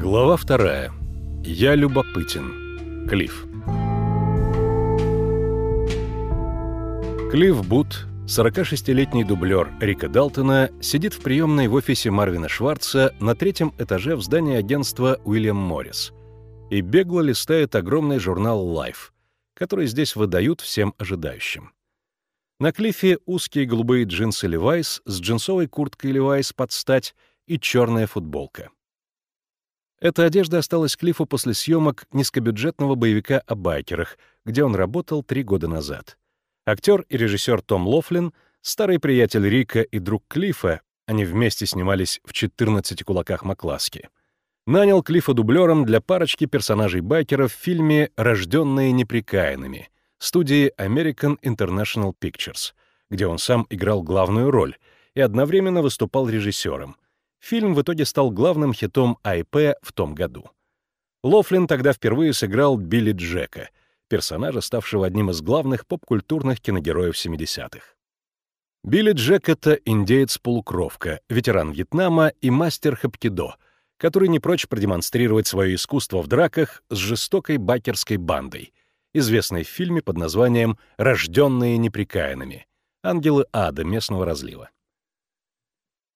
Глава вторая. Я любопытен. Клифф. Клифф Бут, 46-летний дублер Рика Далтона, сидит в приемной в офисе Марвина Шварца на третьем этаже в здании агентства Уильям Моррис и бегло листает огромный журнал Life, который здесь выдают всем ожидающим. На Клиффе узкие голубые джинсы Levi's с джинсовой курткой Levi's под стать и черная футболка. Эта одежда осталась Клиффу после съемок низкобюджетного боевика о байкерах, где он работал три года назад. Актер и режиссер Том Лофлин, старый приятель Рика и друг Клиффа, они вместе снимались в «14 кулаках Макласки», нанял Клиффа дублером для парочки персонажей байкеров в фильме «Рожденные неприкаянными» студии American International Pictures, где он сам играл главную роль и одновременно выступал режиссером — Фильм в итоге стал главным хитом АйП в том году. Лофлин тогда впервые сыграл Билли Джека, персонажа, ставшего одним из главных поп-культурных киногероев 70-х. Билли Джек — это индеец-полукровка, ветеран Вьетнама и мастер хапкидо, который не прочь продемонстрировать свое искусство в драках с жестокой бакерской бандой, известной в фильме под названием «Рожденные неприкаянными» — ангелы ада местного разлива.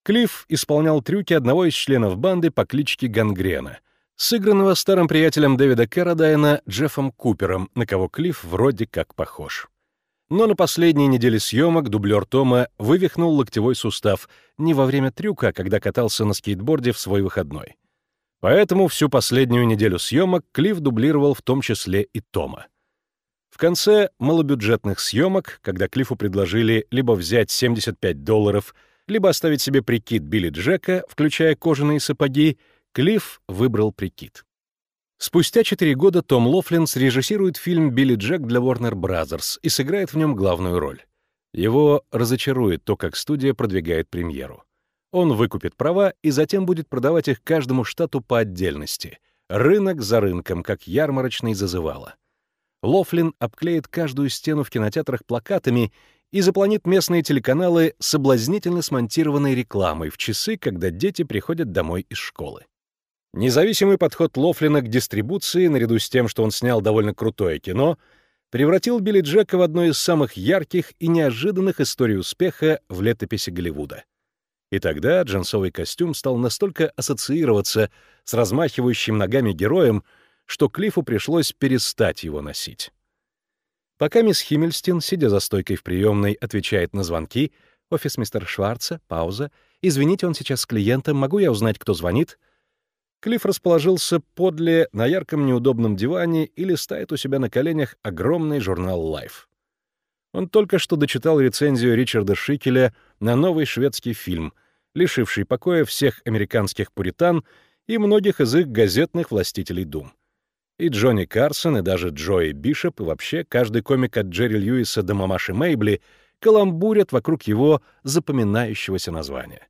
Клифф исполнял трюки одного из членов банды по кличке Гангрена, сыгранного старым приятелем Дэвида Кэродайна Джеффом Купером, на кого Клифф вроде как похож. Но на последней неделе съемок дублер Тома вывихнул локтевой сустав не во время трюка, а когда катался на скейтборде в свой выходной. Поэтому всю последнюю неделю съемок Клифф дублировал в том числе и Тома. В конце малобюджетных съемок, когда Клиффу предложили либо взять 75 долларов — либо оставить себе прикид Билли Джека, включая кожаные сапоги, Клифф выбрал прикид. Спустя четыре года Том Лофлин срежиссирует фильм «Билли Джек» для Warner Brothers и сыграет в нем главную роль. Его разочарует то, как студия продвигает премьеру. Он выкупит права и затем будет продавать их каждому штату по отдельности, рынок за рынком, как ярмарочный зазывало. Лофлин обклеит каждую стену в кинотеатрах плакатами и запланит местные телеканалы соблазнительно смонтированной рекламой в часы, когда дети приходят домой из школы. Независимый подход Лофлина к дистрибуции, наряду с тем, что он снял довольно крутое кино, превратил Билли Джека в одну из самых ярких и неожиданных историй успеха в летописи Голливуда. И тогда джинсовый костюм стал настолько ассоциироваться с размахивающим ногами героем, что Клиффу пришлось перестать его носить. Пока мисс Химмельстин, сидя за стойкой в приемной, отвечает на звонки, офис мистера Шварца, пауза, «Извините, он сейчас с клиентом, могу я узнать, кто звонит?» Клифф расположился подле на ярком неудобном диване и листает у себя на коленях огромный журнал Life. Он только что дочитал рецензию Ричарда Шикеля на новый шведский фильм, лишивший покоя всех американских пуритан и многих из их газетных властителей дум. И Джонни Карсон, и даже Джои Бишоп, и вообще каждый комик от Джерри Льюиса до мамаши Мейбли каламбурят вокруг его запоминающегося названия.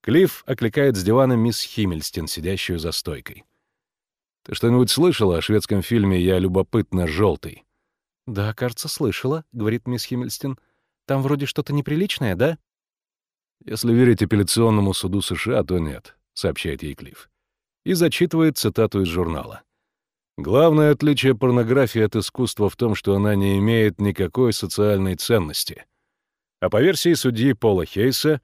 Клифф окликает с дивана мисс Химмельстин, сидящую за стойкой. «Ты что-нибудь слышала о шведском фильме «Я любопытно желтый»?» «Да, кажется, слышала», — говорит мисс Химмельстин. «Там вроде что-то неприличное, да?» «Если верить апелляционному суду США, то нет», — сообщает ей Клифф. И зачитывает цитату из журнала. Главное отличие порнографии от искусства в том, что она не имеет никакой социальной ценности. А по версии судьи Пола Хейса,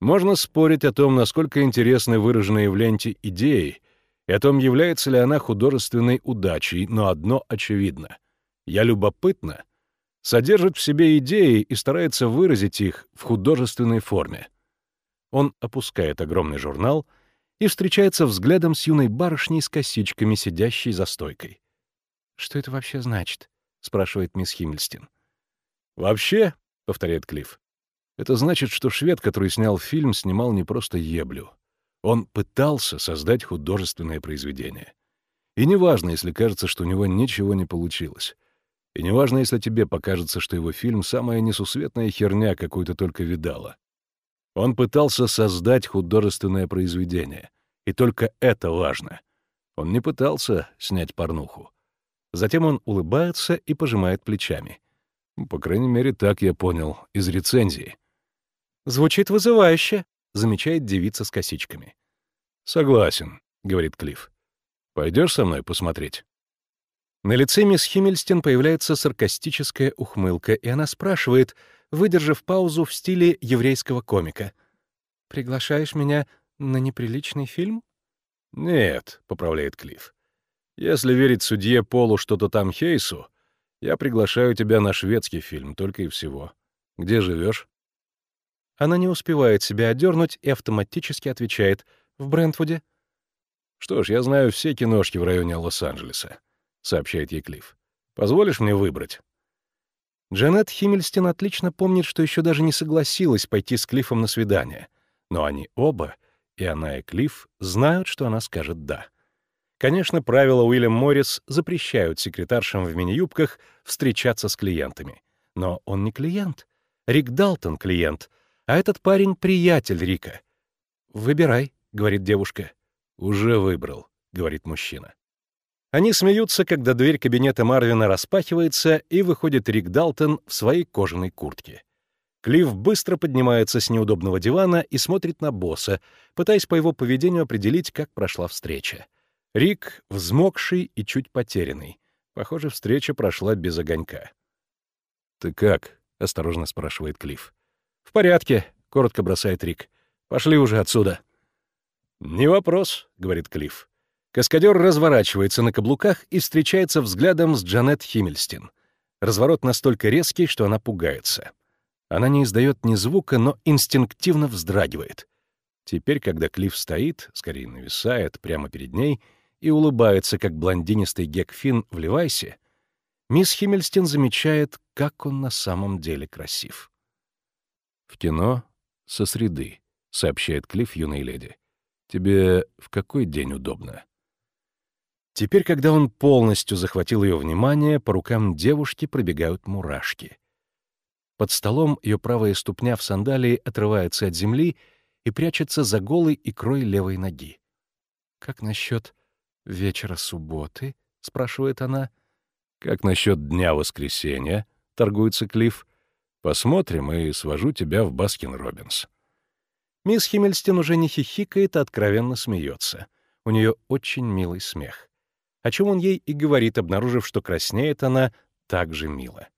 можно спорить о том, насколько интересны выраженные в ленте идеи, и о том, является ли она художественной удачей, но одно очевидно. «Я любопытна» содержит в себе идеи и старается выразить их в художественной форме. Он опускает огромный журнал — и встречается взглядом с юной барышней с косичками, сидящей за стойкой. «Что это вообще значит?» — спрашивает мисс Химмельстин. «Вообще», — повторяет Клифф, — «это значит, что швед, который снял фильм, снимал не просто еблю. Он пытался создать художественное произведение. И неважно, если кажется, что у него ничего не получилось. И неважно, если тебе покажется, что его фильм — самая несусветная херня, какую ты только видала. Он пытался создать художественное произведение. И только это важно. Он не пытался снять порнуху. Затем он улыбается и пожимает плечами. По крайней мере, так я понял из рецензии. «Звучит вызывающе», — замечает девица с косичками. «Согласен», — говорит Клифф. «Пойдешь со мной посмотреть?» На лице мисс Химмельстен появляется саркастическая ухмылка, и она спрашивает, выдержав паузу в стиле еврейского комика. «Приглашаешь меня на неприличный фильм?» «Нет», — поправляет Клифф. «Если верить судье Полу что-то там Хейсу, я приглашаю тебя на шведский фильм, только и всего. Где живешь? Она не успевает себя одернуть и автоматически отвечает «В Брентвуде». «Что ж, я знаю все киношки в районе Лос-Анджелеса», — сообщает ей Клифф. «Позволишь мне выбрать?» Джанет Химмельстен отлично помнит, что еще даже не согласилась пойти с Клиффом на свидание. Но они оба, и она, и Клифф, знают, что она скажет «да». Конечно, правила Уильям Моррис запрещают секретаршам в мини-юбках встречаться с клиентами. Но он не клиент. Рик Далтон — клиент, а этот парень — приятель Рика. «Выбирай», — говорит девушка. «Уже выбрал», — говорит мужчина. Они смеются, когда дверь кабинета Марвина распахивается, и выходит Рик Далтон в своей кожаной куртке. Клифф быстро поднимается с неудобного дивана и смотрит на босса, пытаясь по его поведению определить, как прошла встреча. Рик взмокший и чуть потерянный. Похоже, встреча прошла без огонька. «Ты как?» — осторожно спрашивает Клифф. «В порядке», — коротко бросает Рик. «Пошли уже отсюда». «Не вопрос», — говорит Клифф. Каскадер разворачивается на каблуках и встречается взглядом с Джанет Химмельстин. Разворот настолько резкий, что она пугается. Она не издает ни звука, но инстинктивно вздрагивает. Теперь, когда Клифф стоит, скорее нависает, прямо перед ней — и улыбается, как блондинистый Гекфин в Левайсе, мисс Химмельстин замечает, как он на самом деле красив. «В кино со среды», — сообщает Клифф юной леди. «Тебе в какой день удобно?» Теперь, когда он полностью захватил ее внимание, по рукам девушки пробегают мурашки. Под столом ее правая ступня в сандалии отрывается от земли и прячется за голой икрой левой ноги. Как насчет «Вечера субботы?» — спрашивает она. «Как насчет дня воскресенья?» — торгуется Клифф. «Посмотрим и свожу тебя в Баскин-Робинс». Мисс Химмельстин уже не хихикает, а откровенно смеется. У нее очень милый смех. О чем он ей и говорит, обнаружив, что краснеет она так же мило.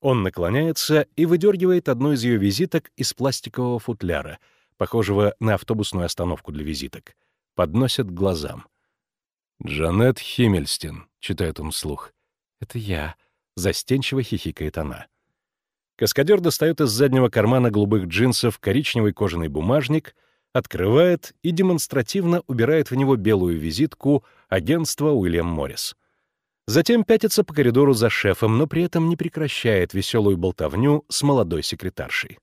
Он наклоняется и выдергивает одну из ее визиток из пластикового футляра, похожего на автобусную остановку для визиток. Подносит к глазам — «Джанет Химмельстин», — читает он вслух. «Это я», — застенчиво хихикает она. Каскадер достает из заднего кармана голубых джинсов коричневый кожаный бумажник, открывает и демонстративно убирает в него белую визитку агентства Уильям Моррис. Затем пятится по коридору за шефом, но при этом не прекращает веселую болтовню с молодой секретаршей.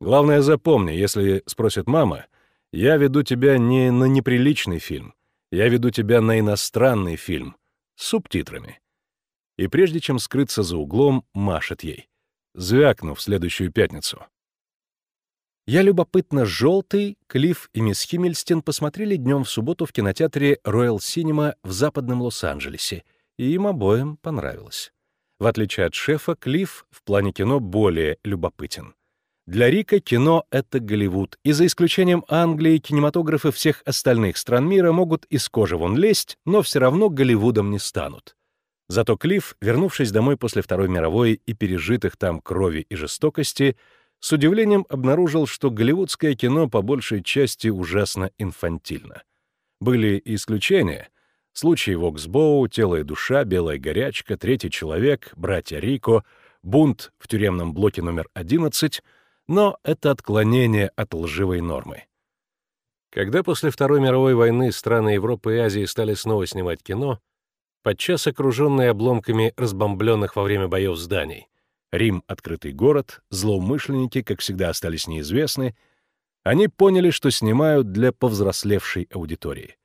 «Главное запомни, если спросит мама, я веду тебя не на неприличный фильм, я веду тебя на иностранный фильм с субтитрами. И прежде чем скрыться за углом, машет ей. Звякну в следующую пятницу. Я любопытно желтый, Клифф и мисс Химмельстен посмотрели днем в субботу в кинотеатре Royal Cinema в западном Лос-Анджелесе, и им обоим понравилось. В отличие от шефа, Клифф в плане кино более любопытен. Для Рика кино — это Голливуд, и за исключением Англии кинематографы всех остальных стран мира могут из кожи вон лезть, но все равно Голливудом не станут. Зато Клифф, вернувшись домой после Второй мировой и пережитых там крови и жестокости, с удивлением обнаружил, что голливудское кино по большей части ужасно инфантильно. Были и исключения. Случаи Воксбоу, «Тело и душа», «Белая горячка», «Третий человек», «Братья Рико», «Бунт» в тюремном блоке номер 11 — но это отклонение от лживой нормы. Когда после Второй мировой войны страны Европы и Азии стали снова снимать кино, подчас окруженные обломками разбомбленных во время боев зданий, Рим — открытый город, злоумышленники, как всегда, остались неизвестны, они поняли, что снимают для повзрослевшей аудитории.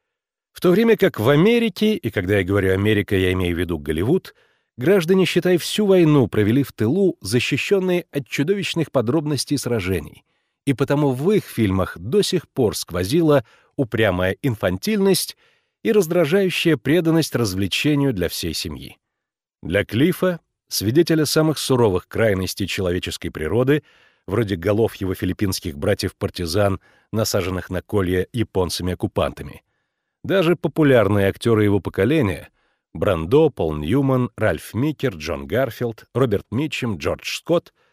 В то время как в Америке, и когда я говорю «Америка», я имею в виду Голливуд — Граждане, считай, всю войну провели в тылу, защищенные от чудовищных подробностей сражений, и потому в их фильмах до сих пор сквозила упрямая инфантильность и раздражающая преданность развлечению для всей семьи. Для Клифа, свидетеля самых суровых крайностей человеческой природы, вроде голов его филиппинских братьев-партизан, насаженных на колья японцами-оккупантами. Даже популярные актеры его поколения — Брандо, Пол Ньюман, Ральф Микер, Джон Гарфилд, Роберт Митчем, Джордж Скотт —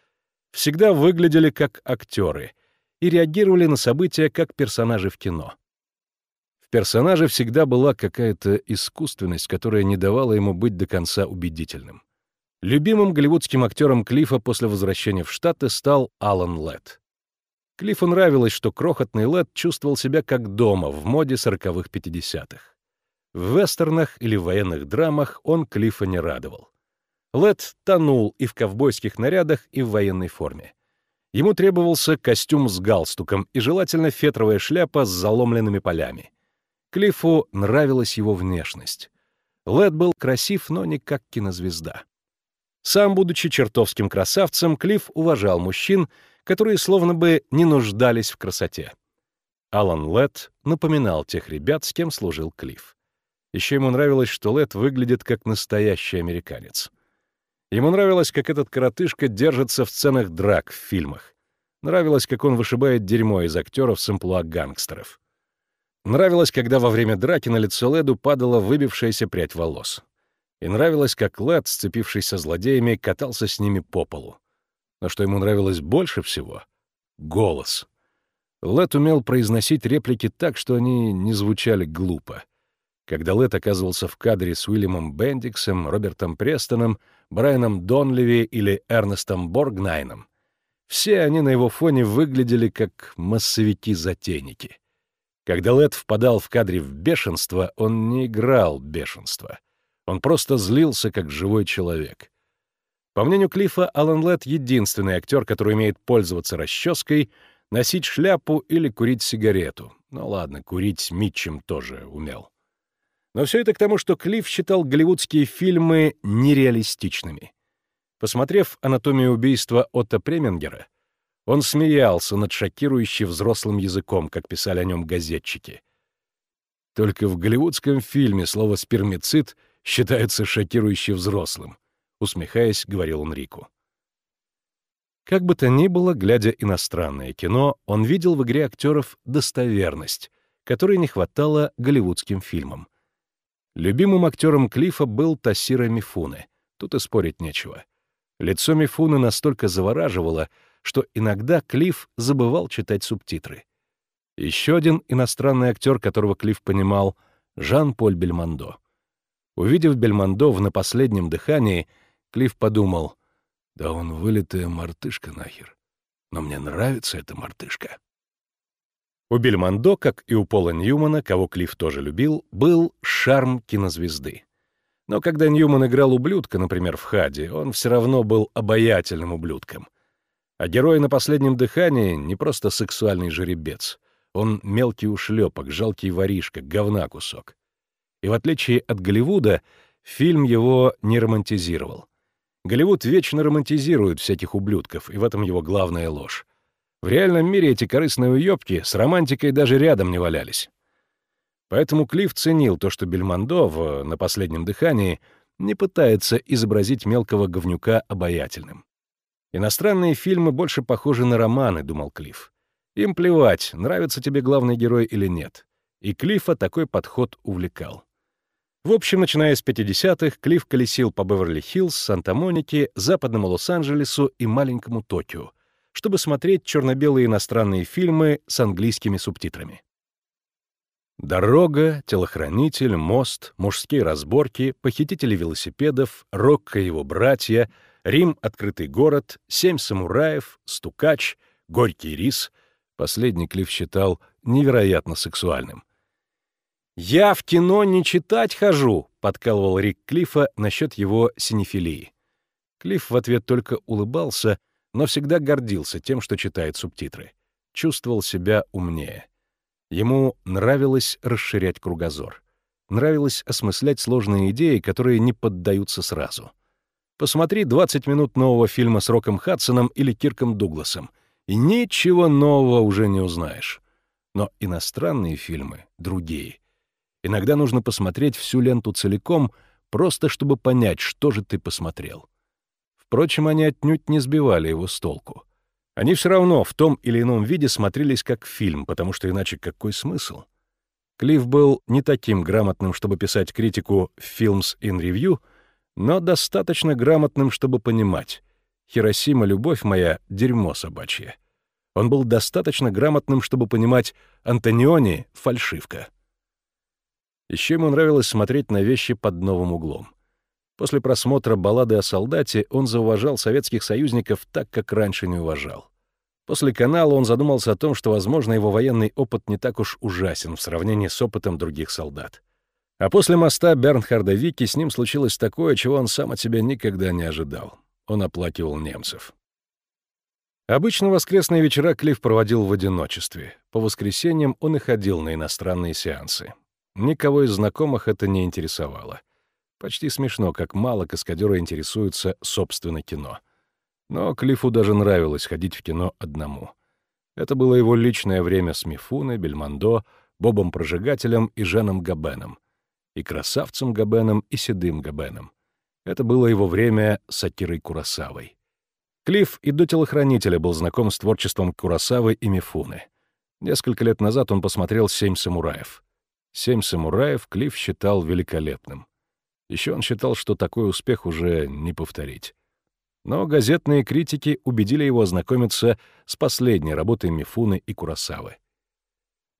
всегда выглядели как актеры и реагировали на события как персонажи в кино. В персонаже всегда была какая-то искусственность, которая не давала ему быть до конца убедительным. Любимым голливудским актером Клиффа после возвращения в Штаты стал Алан Летт. Клиффу нравилось, что крохотный Летт чувствовал себя как дома в моде сороковых пятидесятых. В вестернах или военных драмах он Клиффа не радовал. Летт тонул и в ковбойских нарядах, и в военной форме. Ему требовался костюм с галстуком и желательно фетровая шляпа с заломленными полями. Клиффу нравилась его внешность. Лед был красив, но не как кинозвезда. Сам, будучи чертовским красавцем, Клифф уважал мужчин, которые словно бы не нуждались в красоте. Алан Лед напоминал тех ребят, с кем служил Клифф. Еще ему нравилось, что Лед выглядит как настоящий американец. Ему нравилось, как этот коротышка держится в сценах драк в фильмах. Нравилось, как он вышибает дерьмо из актеров с амплуа гангстеров. Нравилось, когда во время драки на лицо Леду падала выбившаяся прядь волос и нравилось, как Лед, сцепившись со злодеями, катался с ними по полу. Но что ему нравилось больше всего — голос. Лед умел произносить реплики так, что они не звучали глупо. Когда Лед оказывался в кадре с Уильямом Бендиксом, Робертом Престоном, Брайаном Донливи или Эрнестом Боргнайном, все они на его фоне выглядели как массовики-затейники. Когда Лед впадал в кадре в бешенство, он не играл бешенство. Он просто злился, как живой человек. По мнению Клиффа, Алан Лед — единственный актер, который умеет пользоваться расческой, носить шляпу или курить сигарету. Ну ладно, курить Митчем тоже умел. Но все это к тому, что Клифф считал голливудские фильмы нереалистичными. Посмотрев «Анатомию убийства» Отто Премингера, он смеялся над шокирующим взрослым языком, как писали о нем газетчики. Только в голливудском фильме слово «спермицид» считается шокирующе взрослым», — усмехаясь, говорил он Рику. Как бы то ни было, глядя иностранное кино, он видел в игре актеров достоверность, которой не хватало голливудским фильмам. Любимым актером Клиффа был Тассира Мифуне. Тут и спорить нечего. Лицо Мифуны настолько завораживало, что иногда Клифф забывал читать субтитры. Еще один иностранный актер, которого Клифф понимал — Жан-Поль Бельмондо. Увидев Бельмондо на последнем дыхании, Клифф подумал, «Да он вылитая мартышка нахер. Но мне нравится эта мартышка». У Бельмондо, как и у Пола Ньюмана, кого Клифф тоже любил, был шарм кинозвезды. Но когда Ньюман играл ублюдка, например, в «Хаде», он все равно был обаятельным ублюдком. А герой на последнем дыхании — не просто сексуальный жеребец. Он мелкий ушлепок, жалкий воришка, говна кусок. И в отличие от Голливуда, фильм его не романтизировал. Голливуд вечно романтизирует всяких ублюдков, и в этом его главная ложь. В реальном мире эти корыстные уёбки с романтикой даже рядом не валялись. Поэтому Клифф ценил то, что Бельмондо в «На последнем дыхании» не пытается изобразить мелкого говнюка обаятельным. Иностранные фильмы больше похожи на романы, думал Клифф. Им плевать, нравится тебе главный герой или нет. И Клиффа такой подход увлекал. В общем, начиная с 50-х, Клифф колесил по Беверли-Хиллз, Санта-Монике, западному Лос-Анджелесу и маленькому Токио, чтобы смотреть черно-белые иностранные фильмы с английскими субтитрами. Дорога, телохранитель, мост, мужские разборки, похитители велосипедов, Рокко и его братья, Рим — открытый город, Семь самураев, Стукач, Горький рис. Последний Клифф считал невероятно сексуальным — «Я в кино не читать хожу», — подкалывал Рик Клиффа насчет его синефилии. Клифф в ответ только улыбался, но всегда гордился тем, что читает субтитры. Чувствовал себя умнее. Ему нравилось расширять кругозор. Нравилось осмыслять сложные идеи, которые не поддаются сразу. Посмотри 20 минут нового фильма с Роком Хадсоном или Кирком Дугласом, и ничего нового уже не узнаешь. Но иностранные фильмы другие — Иногда нужно посмотреть всю ленту целиком, просто чтобы понять, что же ты посмотрел. Впрочем, они отнюдь не сбивали его с толку. Они все равно в том или ином виде смотрелись как фильм, потому что иначе какой смысл? Клифф был не таким грамотным, чтобы писать критику «Films in Review», но достаточно грамотным, чтобы понимать. «Хиросима, любовь моя, дерьмо собачье». Он был достаточно грамотным, чтобы понимать «Антониони — фальшивка». Еще ему нравилось смотреть на вещи под новым углом. После просмотра баллады о солдате он зауважал советских союзников так, как раньше не уважал. После канала он задумался о том, что, возможно, его военный опыт не так уж ужасен в сравнении с опытом других солдат. А после моста Бернхарда Вики с ним случилось такое, чего он сам от себя никогда не ожидал. Он оплакивал немцев. Обычно воскресные вечера Клифф проводил в одиночестве. По воскресеньям он и ходил на иностранные сеансы. Никого из знакомых это не интересовало. Почти смешно, как мало каскадеры интересуются собственно кино. Но Клиффу даже нравилось ходить в кино одному. Это было его личное время с Мифуной, Бельмондо, Бобом Прожигателем и Жаном Габеном. И красавцем Габеном, и седым Габеном. Это было его время с Акирой Курасавой. Клифф и до телохранителя был знаком с творчеством Курасавы и Мифуны. Несколько лет назад он посмотрел «Семь самураев». «Семь самураев» Клифф считал великолепным. Еще он считал, что такой успех уже не повторить. Но газетные критики убедили его ознакомиться с последней работой Мифуны и Курасавы.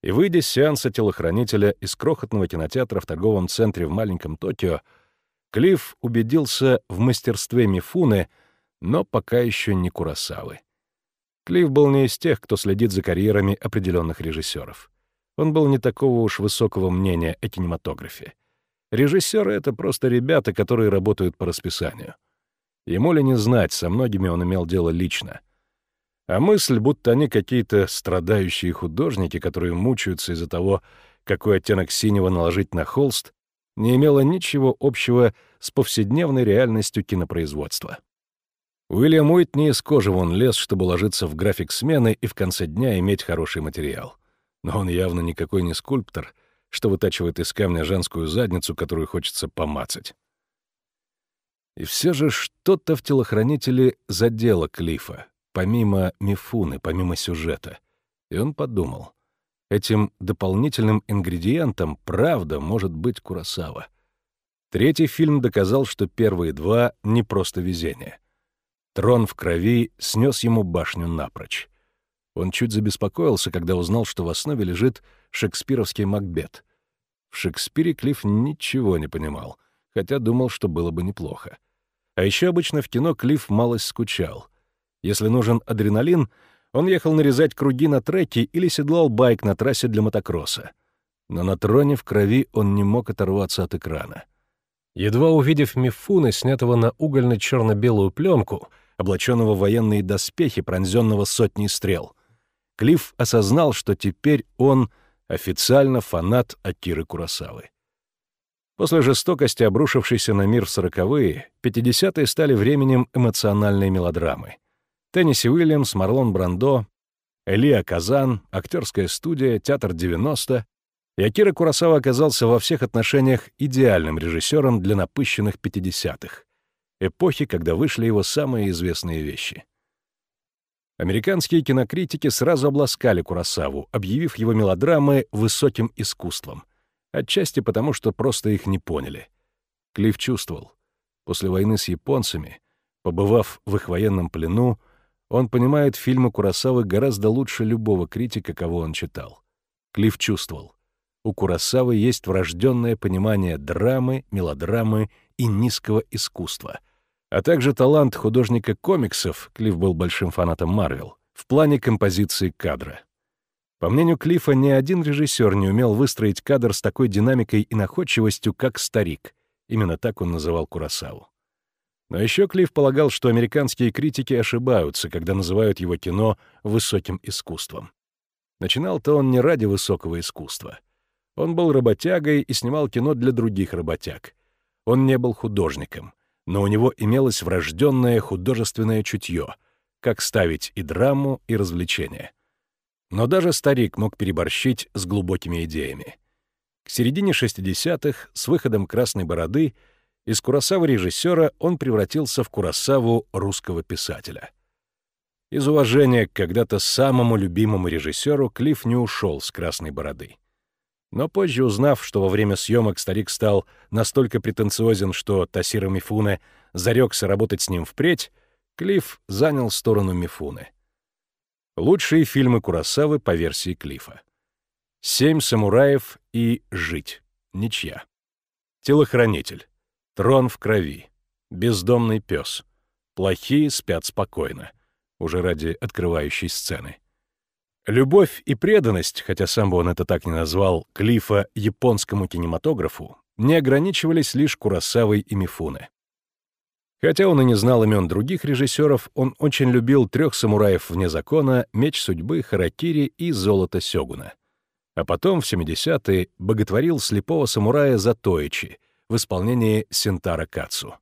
И выйдя с сеанса телохранителя из крохотного кинотеатра в торговом центре в маленьком Токио, Клифф убедился в мастерстве Мифуны, но пока еще не Курасавы. Клифф был не из тех, кто следит за карьерами определенных режиссеров. Он был не такого уж высокого мнения о кинематографе. Режиссеры — это просто ребята, которые работают по расписанию. Ему ли не знать, со многими он имел дело лично. А мысль, будто они какие-то страдающие художники, которые мучаются из-за того, какой оттенок синего наложить на холст, не имела ничего общего с повседневной реальностью кинопроизводства. Уильям Уит не из кожи вон лез, чтобы ложиться в график смены и в конце дня иметь хороший материал. Но он явно никакой не скульптор — что вытачивает из камня женскую задницу, которую хочется помацать. И все же что-то в телохранителе задело Клифа, помимо Мифуны, помимо сюжета. И он подумал, этим дополнительным ингредиентом правда может быть Курасава. Третий фильм доказал, что первые два — не просто везение. Трон в крови снес ему башню напрочь. Он чуть забеспокоился, когда узнал, что в основе лежит шекспировский Макбет. В Шекспире Клифф ничего не понимал, хотя думал, что было бы неплохо. А еще обычно в кино Клифф малость скучал. Если нужен адреналин, он ехал нарезать круги на треке или седлал байк на трассе для мотокросса. Но на троне в крови он не мог оторваться от экрана. Едва увидев Мифуна, снятого на угольно-черно-белую пленку, облаченного в военные доспехи, пронзенного сотней стрел, Клифф осознал, что теперь он — официально фанат Акиры Курасавы. После жестокости, обрушившейся на мир в сороковые, пятидесятые стали временем эмоциональной мелодрамы. Тенниси Уильямс, Марлон Брандо, Элия Казан, актерская студия, театр 90 и Акира Курасава оказался во всех отношениях идеальным режиссером для напыщенных пятидесятых, эпохи, когда вышли его самые известные вещи — Американские кинокритики сразу обласкали Курасаву, объявив его мелодрамы высоким искусством. Отчасти потому, что просто их не поняли. Клифф чувствовал. После войны с японцами, побывав в их военном плену, он понимает фильмы Курасавы гораздо лучше любого критика, кого он читал. Клифф чувствовал. У Курасавы есть врожденное понимание драмы, мелодрамы и низкого искусства — а также талант художника комиксов, Клифф был большим фанатом Марвел, в плане композиции кадра. По мнению Клиффа, ни один режиссер не умел выстроить кадр с такой динамикой и находчивостью, как «Старик». Именно так он называл Курасаву. Но еще Клифф полагал, что американские критики ошибаются, когда называют его кино высоким искусством. Начинал-то он не ради высокого искусства. Он был работягой и снимал кино для других работяг. Он не был художником — но у него имелось врожденное художественное чутье, как ставить и драму, и развлечения. Но даже старик мог переборщить с глубокими идеями. К середине 60-х, с выходом «Красной бороды», из Курасавы режиссера он превратился в Курасаву русского писателя. Из уважения к когда-то самому любимому режиссеру Клифф не ушел с красной бороды. Но позже, узнав, что во время съемок старик стал настолько претенциозен, что Тасира Мифуне зарекся работать с ним впредь, Клифф занял сторону Мифуны. Лучшие фильмы Курасавы по версии Клифа. «Семь самураев» и «Жить». Ничья. «Телохранитель». «Трон в крови». «Бездомный пес». «Плохие спят спокойно». Уже ради открывающей сцены. Любовь и преданность, хотя сам бы он это так не назвал, Клифа японскому кинематографу, не ограничивались лишь Курасавой и Мифуне. Хотя он и не знал имен других режиссеров, он очень любил трех самураев вне закона, меч судьбы, харакири и золото сёгуна. А потом, в 70-е, боготворил слепого самурая Затоичи в исполнении Сентара Кацу.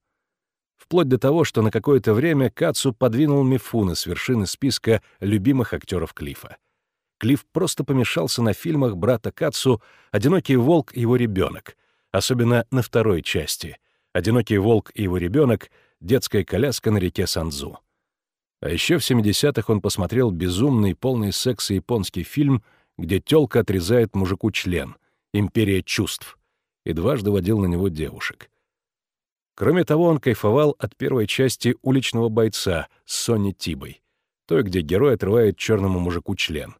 Вплоть до того, что на какое-то время Кацу подвинул Мифуна с вершины списка любимых актеров Клифа. Клифф просто помешался на фильмах брата Кацу «Одинокий волк и его ребенок», особенно на второй части «Одинокий волк и его ребенок. Детская коляска на реке Санзу». А еще в 70-х он посмотрел безумный, полный секса японский фильм, где тёлка отрезает мужику член «Империя чувств» и дважды водил на него девушек. Кроме того, он кайфовал от первой части «Уличного бойца» с Сонни Тибой, той, где герой отрывает черному мужику член.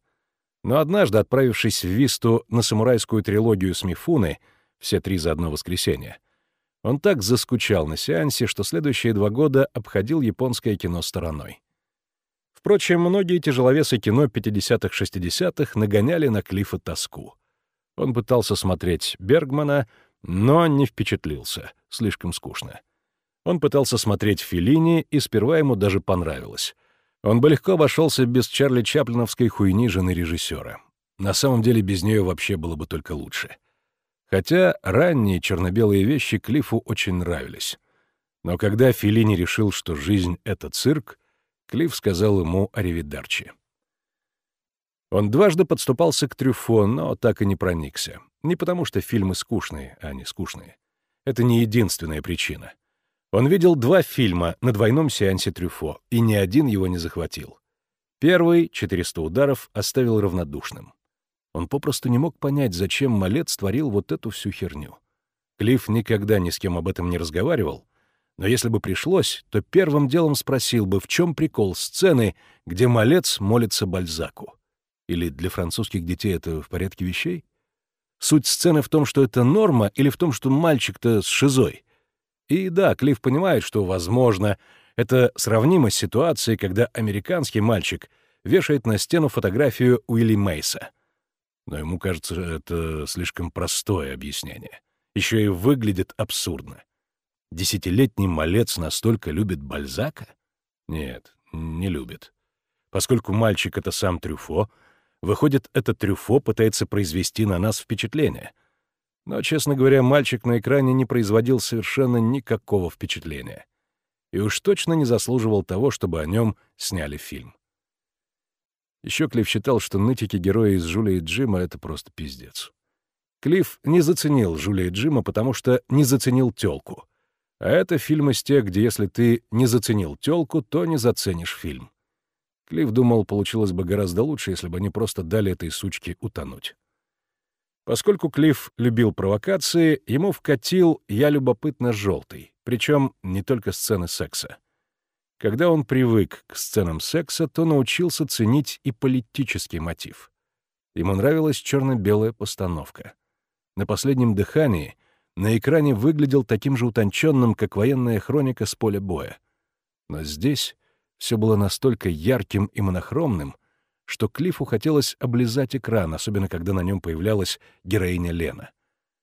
Но однажды, отправившись в Висту на самурайскую трилогию с Мифуны, все три за одно воскресенье, он так заскучал на сеансе, что следующие два года обходил японское кино стороной. Впрочем, многие тяжеловесы кино 50-х-60-х нагоняли на Клиффа тоску. Он пытался смотреть Бергмана, но не впечатлился, слишком скучно. Он пытался смотреть Феллини, и сперва ему даже понравилось. Он бы легко обошелся без Чарли Чаплиновской хуйни жены режиссера. На самом деле без нее вообще было бы только лучше. Хотя ранние черно-белые вещи Клиффу очень нравились. Но когда Филини решил, что жизнь — это цирк, Клифф сказал ему «Аривидарчи». Он дважды подступался к Трюфо, но так и не проникся. Не потому что фильмы скучные, а они скучные. Это не единственная причина. Он видел два фильма на двойном сеансе Трюфо, и ни один его не захватил. Первый, 400 ударов, оставил равнодушным. Он попросту не мог понять, зачем Малец творил вот эту всю херню. Клифф никогда ни с кем об этом не разговаривал, но если бы пришлось, то первым делом спросил бы, в чем прикол сцены, где Малец молится Бальзаку. Или для французских детей это в порядке вещей? Суть сцены в том, что это норма, или в том, что мальчик-то с шизой? И да, Клифф понимает, что, возможно, это сравнимо с ситуацией, когда американский мальчик вешает на стену фотографию Уилли Мейса. Но ему кажется, это слишком простое объяснение. Еще и выглядит абсурдно. Десятилетний малец настолько любит Бальзака? Нет, не любит. Поскольку мальчик — это сам Трюфо, выходит, этот Трюфо пытается произвести на нас впечатление — но, честно говоря, мальчик на экране не производил совершенно никакого впечатления. И уж точно не заслуживал того, чтобы о нем сняли фильм. Еще Клифф считал, что нытики героя из Жули и Джима — это просто пиздец. Клифф не заценил Жули и Джима, потому что не заценил тёлку. А это фильм из тех, где если ты не заценил тёлку, то не заценишь фильм. Клифф думал, получилось бы гораздо лучше, если бы они просто дали этой сучке утонуть. Поскольку Клифф любил провокации, ему вкатил «Я любопытно желтый», причем не только сцены секса. Когда он привык к сценам секса, то научился ценить и политический мотив. Ему нравилась черно-белая постановка. На последнем дыхании на экране выглядел таким же утонченным, как военная хроника с поля боя. Но здесь все было настолько ярким и монохромным, что Клиффу хотелось облизать экран, особенно когда на нем появлялась героиня Лена.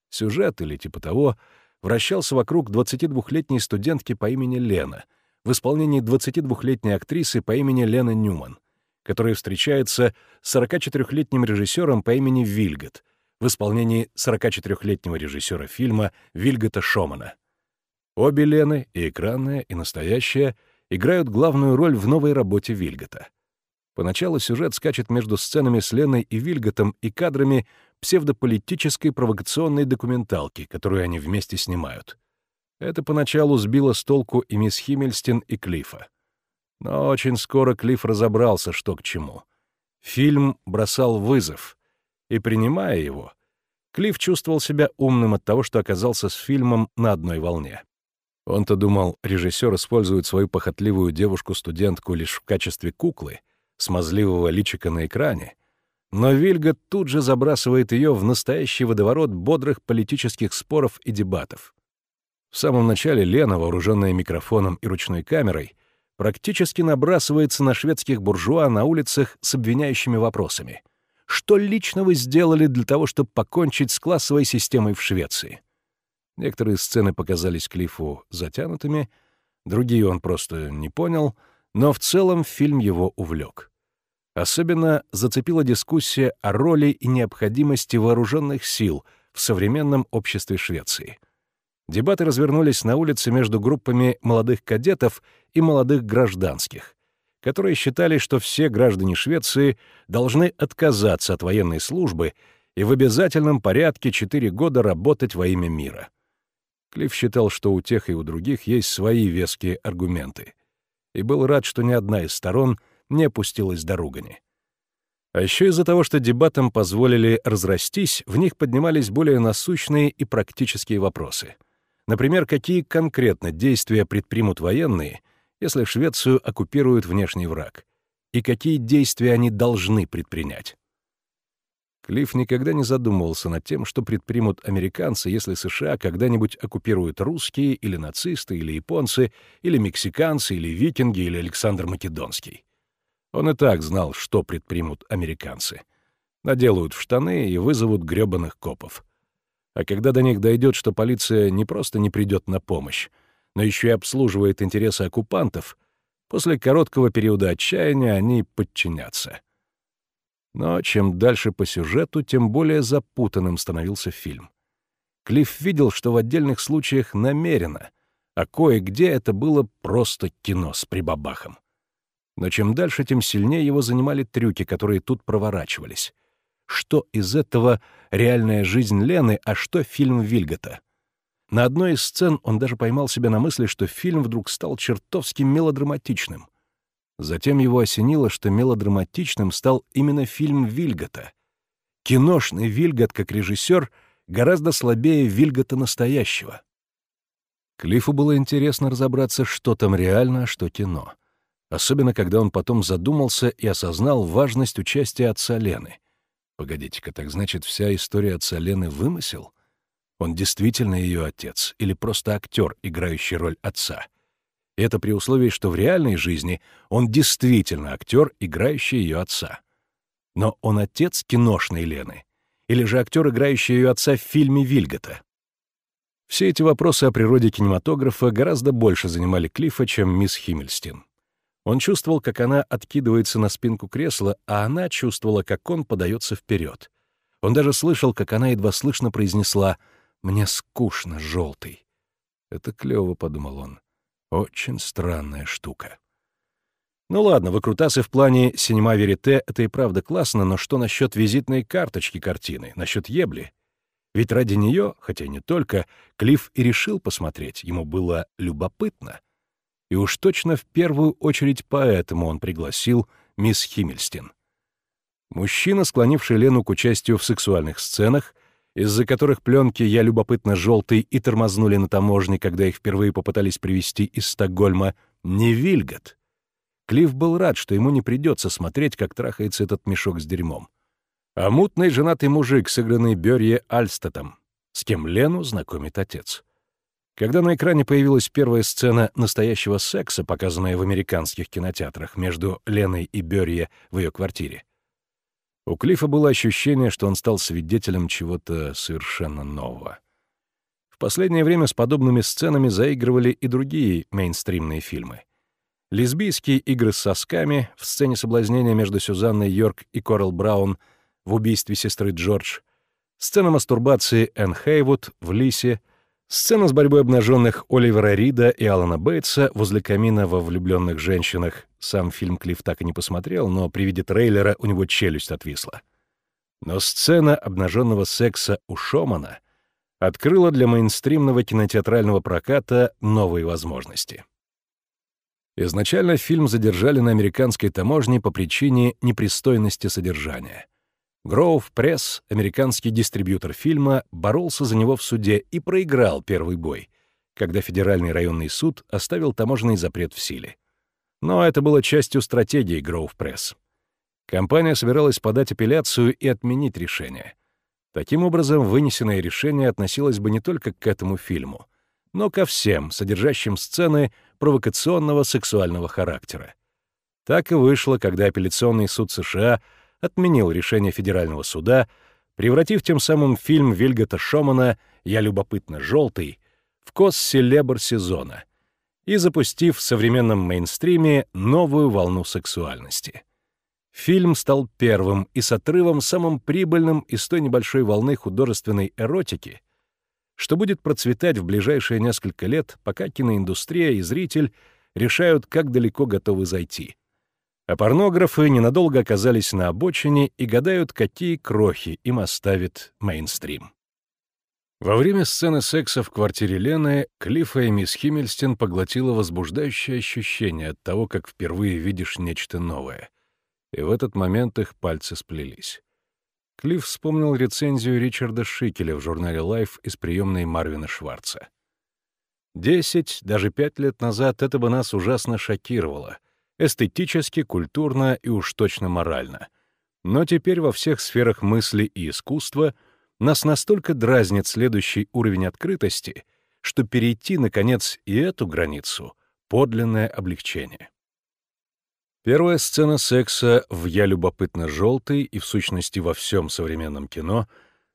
Сюжет, или типа того, вращался вокруг 22-летней студентки по имени Лена в исполнении 22-летней актрисы по имени Лена Ньюман, которая встречается с 44-летним режиссером по имени Вильгот в исполнении 44-летнего режиссера фильма Вильгота Шомана. Обе Лены, и экранная, и настоящая, играют главную роль в новой работе Вильгота — Поначалу сюжет скачет между сценами с Леной и Вильготом и кадрами псевдополитической провокационной документалки, которую они вместе снимают. Это поначалу сбило с толку и мисс Химмельстин, и Клифа. Но очень скоро Клифф разобрался, что к чему. Фильм бросал вызов, и, принимая его, Клифф чувствовал себя умным от того, что оказался с фильмом на одной волне. Он-то думал, режиссер использует свою похотливую девушку-студентку лишь в качестве куклы, смазливого личика на экране, но Вильга тут же забрасывает ее в настоящий водоворот бодрых политических споров и дебатов. В самом начале Лена, вооруженная микрофоном и ручной камерой, практически набрасывается на шведских буржуа на улицах с обвиняющими вопросами. Что лично вы сделали для того, чтобы покончить с классовой системой в Швеции? Некоторые сцены показались Клиффу затянутыми, другие он просто не понял, но в целом фильм его увлек. Особенно зацепила дискуссия о роли и необходимости вооруженных сил в современном обществе Швеции — Дебаты развернулись на улице между группами молодых кадетов и молодых гражданских, которые считали, что все граждане Швеции должны отказаться от военной службы и в обязательном порядке четыре года работать во имя мира. Клифф считал, что у тех и у других есть свои веские аргументы, и был рад, что ни одна из сторон не опустилась до ругани. А еще из-за того, что дебатам позволили разрастись, в них поднимались более насущные и практические вопросы — Например, какие конкретно действия предпримут военные, если Швецию оккупирует внешний враг, и какие действия они должны предпринять. Клифф никогда не задумывался над тем, что предпримут американцы, если США когда-нибудь оккупируют русские или нацисты, или японцы, или мексиканцы, или викинги, или Александр Македонский. Он и так знал, что предпримут американцы. Наделают в штаны и вызовут грёбаных копов. А когда до них дойдет, что полиция не просто не придет на помощь, но еще и обслуживает интересы оккупантов, после короткого периода отчаяния они подчинятся. Но чем дальше по сюжету, тем более запутанным становился фильм. Клифф видел, что в отдельных случаях намеренно, а кое-где это было просто кино с прибабахом. Но чем дальше, тем сильнее его занимали трюки, которые тут проворачивались что из этого реальная жизнь Лены, а что фильм Вильгота. На одной из сцен он даже поймал себя на мысли, что фильм вдруг стал чертовски мелодраматичным. Затем его осенило, что мелодраматичным стал именно фильм Вильгота. Киношный Вильгот, как режиссер, гораздо слабее Вильгота настоящего. Клиффу было интересно разобраться, что там реально, а что кино. Особенно, когда он потом задумался и осознал важность участия отца Лены — Погодите-ка, так значит, вся история отца Лены вымысел? Он действительно ее отец или просто актер, играющий роль отца? И это при условии, что в реальной жизни он действительно актер, играющий ее отца. Но он отец киношной Лены? Или же актер, играющий ее отца в фильме Вильгота? Все эти вопросы о природе кинематографа гораздо больше занимали Клиффа, чем мисс Химмельстин. Он чувствовал, как она откидывается на спинку кресла, а она чувствовала, как он подается вперед. Он даже слышал, как она едва слышно произнесла «Мне скучно, желтый». «Это клево», — подумал он. «Очень странная штука». Ну ладно, выкрутасы в плане «Синема Верите» — это и правда классно, но что насчет визитной карточки картины, насчет ебли? Ведь ради нее, хотя не только, Клифф и решил посмотреть, ему было любопытно — и уж точно в первую очередь поэтому он пригласил мисс Химмельстин. Мужчина, склонивший Лену к участию в сексуальных сценах, из-за которых пленки «Я любопытно желтый» и тормознули на таможне, когда их впервые попытались привезти из Стокгольма, не Вильгот. Клифф был рад, что ему не придется смотреть, как трахается этот мешок с дерьмом. А мутный женатый мужик, сыгранный Берье Альстетом, с кем Лену знакомит отец. Когда на экране появилась первая сцена настоящего секса, показанная в американских кинотеатрах между Леной и Берье в ее квартире, у Клифа было ощущение, что он стал свидетелем чего-то совершенно нового. В последнее время с подобными сценами заигрывали и другие мейнстримные фильмы. Лесбийские игры с сосками в сцене соблазнения между Сюзанной Йорк и Корал Браун в убийстве сестры Джордж, сцена мастурбации Энн Хейвуд в «Лисе», Сцена с борьбой обнаженных Оливера Рида и Алана Бейтса возле камина во «Влюбленных женщинах». Сам фильм Клифф так и не посмотрел, но при виде трейлера у него челюсть отвисла. Но сцена обнаженного секса у Шомана открыла для мейнстримного кинотеатрального проката новые возможности. Изначально фильм задержали на американской таможне по причине непристойности содержания. Гроув Пресс, американский дистрибьютор фильма, боролся за него в суде и проиграл первый бой, когда Федеральный районный суд оставил таможенный запрет в силе. Но это было частью стратегии Гроув Пресс. Компания собиралась подать апелляцию и отменить решение. Таким образом, вынесенное решение относилось бы не только к этому фильму, но ко всем, содержащим сцены провокационного сексуального характера. Так и вышло, когда апелляционный суд США отменил решение федерального суда, превратив тем самым фильм Вильгота Шомана «Я любопытно желтый» в кос-селебр сезона и запустив в современном мейнстриме новую волну сексуальности. Фильм стал первым и с отрывом самым прибыльным из той небольшой волны художественной эротики, что будет процветать в ближайшие несколько лет, пока киноиндустрия и зритель решают, как далеко готовы зайти. А порнографы ненадолго оказались на обочине и гадают, какие крохи им оставит мейнстрим. Во время сцены секса в квартире Лены Клиффа и мисс Химмельстен поглотило возбуждающее ощущение от того, как впервые видишь нечто новое. И в этот момент их пальцы сплелись. Клифф вспомнил рецензию Ричарда Шикеля в журнале Life из приемной Марвина Шварца. Десять, даже пять лет назад это бы нас ужасно шокировало. Эстетически, культурно и уж точно морально. Но теперь во всех сферах мысли и искусства — нас настолько дразнит следующий уровень открытости, что перейти, наконец, и эту границу — подлинное облегчение. Первая сцена секса в «Я любопытно желтый» и, в сущности, во всем современном кино,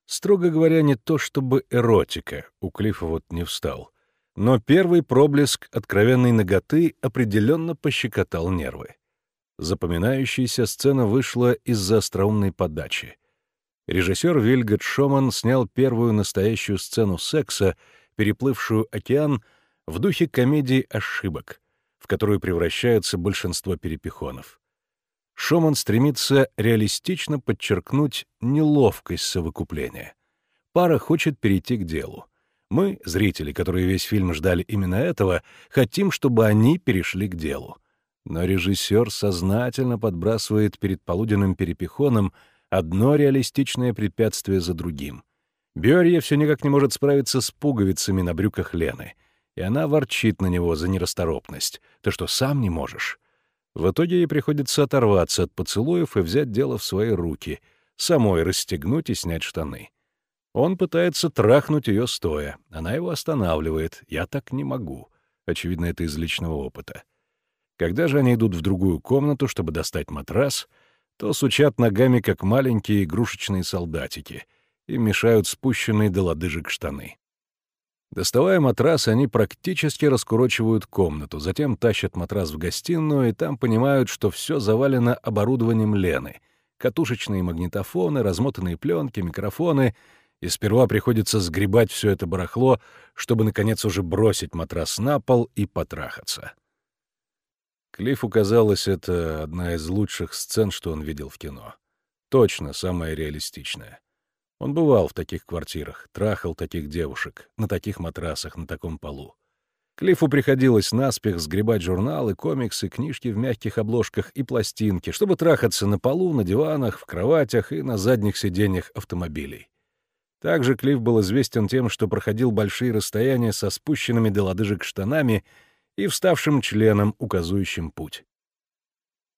строго говоря, не то чтобы эротика, у Клиффа вот не встал, но первый проблеск откровенной ноготы определенно пощекотал нервы. Запоминающаяся сцена вышла из-за остроумной подачи — Режиссер Вильгот Шоман снял первую настоящую сцену секса, переплывшую океан, в духе комедии «Ошибок», в которую превращается большинство перепихонов. Шоман стремится реалистично подчеркнуть неловкость совокупления. Пара хочет перейти к делу. Мы, зрители, которые весь фильм ждали именно этого, хотим, чтобы они перешли к делу. Но режиссер сознательно подбрасывает перед полуденным перепихоном одно реалистичное препятствие за другим. Бёрье все никак не может справиться с пуговицами на брюках Лены, и она ворчит на него за нерасторопность. Ты что, сам не можешь? В итоге ей приходится оторваться от поцелуев и взять дело в свои руки, самой расстегнуть и снять штаны. Он пытается трахнуть ее стоя. Она его останавливает. «Я так не могу». Очевидно, это из личного опыта. Когда же они идут в другую комнату, чтобы достать матрас — то сучат ногами, как маленькие игрушечные солдатики, и мешают спущенные до лодыжек штаны. Доставая матрас, они практически раскурочивают комнату, затем тащат матрас в гостиную и там понимают, что все завалено оборудованием Лены. Катушечные магнитофоны, размотанные пленки, микрофоны. И сперва приходится сгребать все это барахло, чтобы, наконец, уже бросить матрас на пол и потрахаться. Клиффу казалось, это одна из лучших сцен, что он видел в кино. Точно, самая реалистичная. Он бывал в таких квартирах, трахал таких девушек, на таких матрасах, на таком полу. Клиффу приходилось наспех сгребать журналы, комиксы, книжки в мягких обложках и пластинки, чтобы трахаться на полу, на диванах, в кроватях и на задних сиденьях автомобилей. Также Клифф был известен тем, что проходил большие расстояния со спущенными до лодыжек штанами и вставшим членом, указующим путь.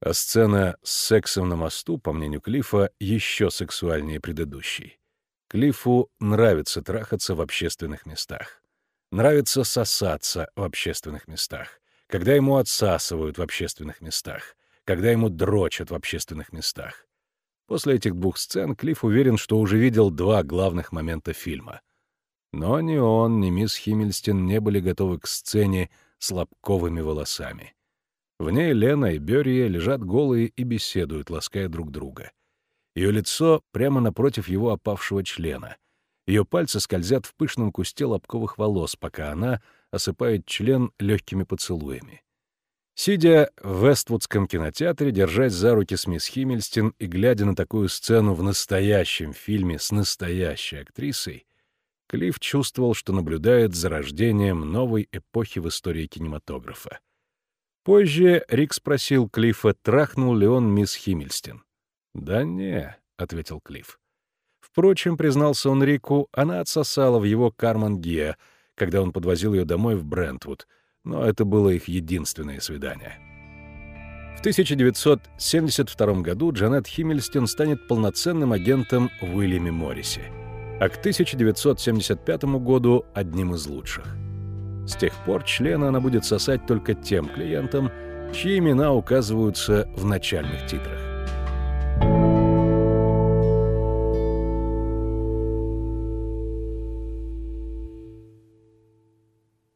А сцена с сексом на мосту, по мнению Клиффа, еще сексуальнее предыдущей. Клиффу нравится трахаться в общественных местах. Нравится сосаться в общественных местах. Когда ему отсасывают в общественных местах. Когда ему дрочат в общественных местах. После этих двух сцен Клифф уверен, что уже видел два главных момента фильма. Но ни он, ни мисс Химмельстен не были готовы к сцене с лобковыми волосами. В ней Лена и Берия лежат голые и беседуют, лаская друг друга. Ее лицо прямо напротив его опавшего члена. Ее пальцы скользят в пышном кусте лобковых волос, пока она осыпает член легкими поцелуями. Сидя в Вествудском кинотеатре, держась за руки с мисс Химмельстин и глядя на такую сцену в настоящем фильме с настоящей актрисой, Клифф чувствовал, что наблюдает за рождением новой эпохи в истории кинематографа. Позже Рик спросил Клиффа, трахнул ли он мисс Химмельстин. «Да не», — ответил Клифф. Впрочем, признался он Рику, она отсосала в его карман Гия, когда он подвозил ее домой в Брентвуд, но это было их единственное свидание. В 1972 году Джанет Химмельстин станет полноценным агентом Уильяме Моррисе, а к 1975 году — одним из лучших. С тех пор члена она будет сосать только тем клиентам, чьи имена указываются в начальных титрах.